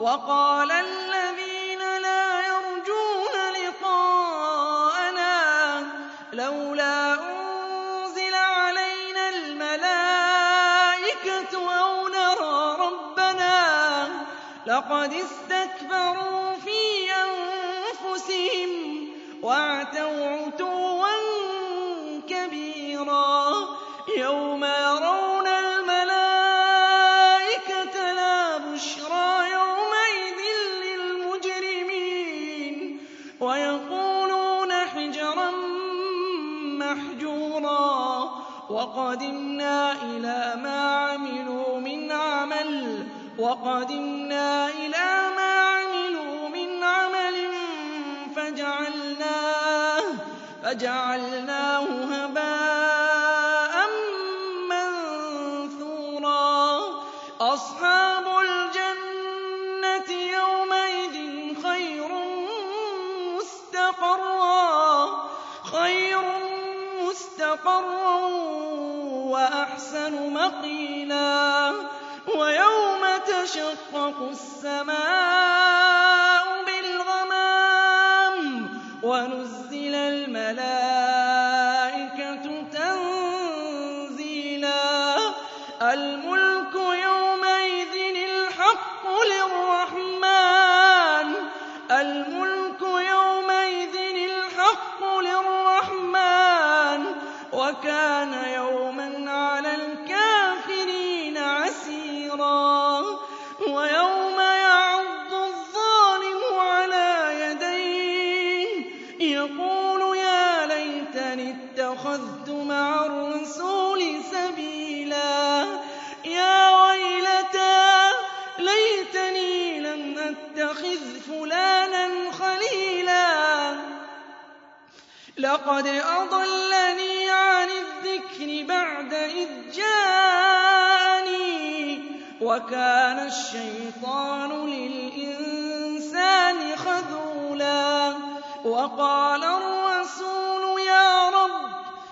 وقال الذين لا يرجون لقاءنا لولا أنزل علينا الملائكة أو نرى ربنا لقد استكبروا في أنفسهم وعتوا وَقَدِمْنَا إِلَىٰ مَا عَمِلُوا مِنْ عَمَلٍ فَجَعَلْنَاهُ هَبَاءً مَّنثُورًا. أَصْحَابُ الْجَنَّةِ يَوْمَئِذٍ خَيْرٌ مُّسْتَقَرًّا. وَأَحْسَنُ مَقِيلًا. وتشقق السماء بالغمام ونزل الملائكة تنزيلا. الملك يومئذ الحق للرحمن. الملك يومئذ الحق للرحمن. وكان يومئذ يقول يا ليتني اتخذت مع الرسول سبيلا. يا ويلتى ليتني لم أتخذ فلانا خليلا. لقد أضلني عن الذكر بعد إذ جاني وكان الشيطان للإنسان خذولا. وقال الرسول يا رب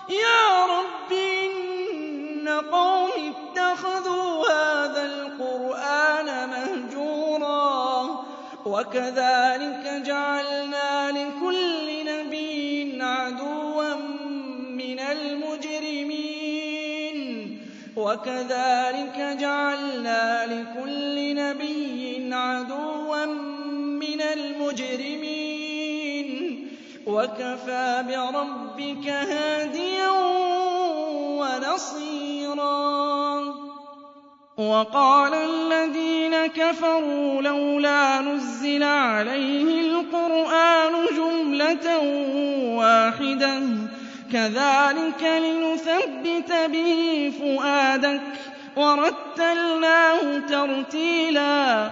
يا رب إن قوم اتخذوا هذا القرآن مهجورا وكذلك جعلنا لكل نبي عدوا من المجرمين وكذلك جعلنا لكل نبي عدوا من المجرمين. وَكَفَىٰ بِرَبِّكَ هَادِيًا وَنَصِيرًا وَقَالَ الَّذِينَ كَفَرُوا لَوْلَا نُزِّلَ عَلَيْهِ الْقُرْآنُ جُمْلَةً وَاحِدَةً كَذَٰلِكَ لِنُثَبِّتَ بِهِ فُؤَادَكَ وَرَتَّلْنَاهُ تَرْتِيلًا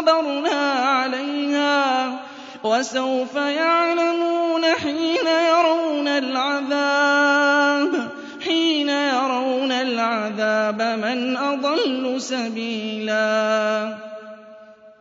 صبرنا عليها وسوف يعلمون حين يرون العذاب حين يرون العذاب من أضل سبيلا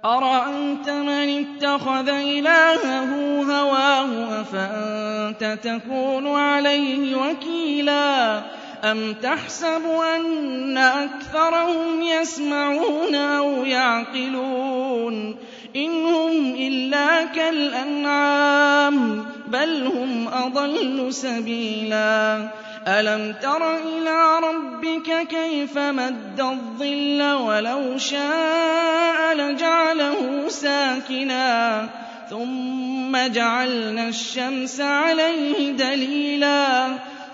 أرأنت من اتخذ إلهه هواه أفأنت تكون عليه وكيلاً أَمْ تَحْسَبُ أَنَّ أَكْثَرَهُمْ يَسْمَعُونَ أَوْ يَعْقِلُونَ إِنْ هُمْ إِلَّا كَالْأَنْعَامِ بَلْ هُمْ أَضَلُّ سَبِيلًا أَلَمْ تَرَ إِلَىٰ رَبِّكَ كَيْفَ مَدَّ الظِّلَّ وَلَوْ شَاءَ لَجَعَلَهُ سَاكِنًا ثُمَّ جَعَلْنَا الشَّمْسَ عَلَيْهِ دَلِيلًا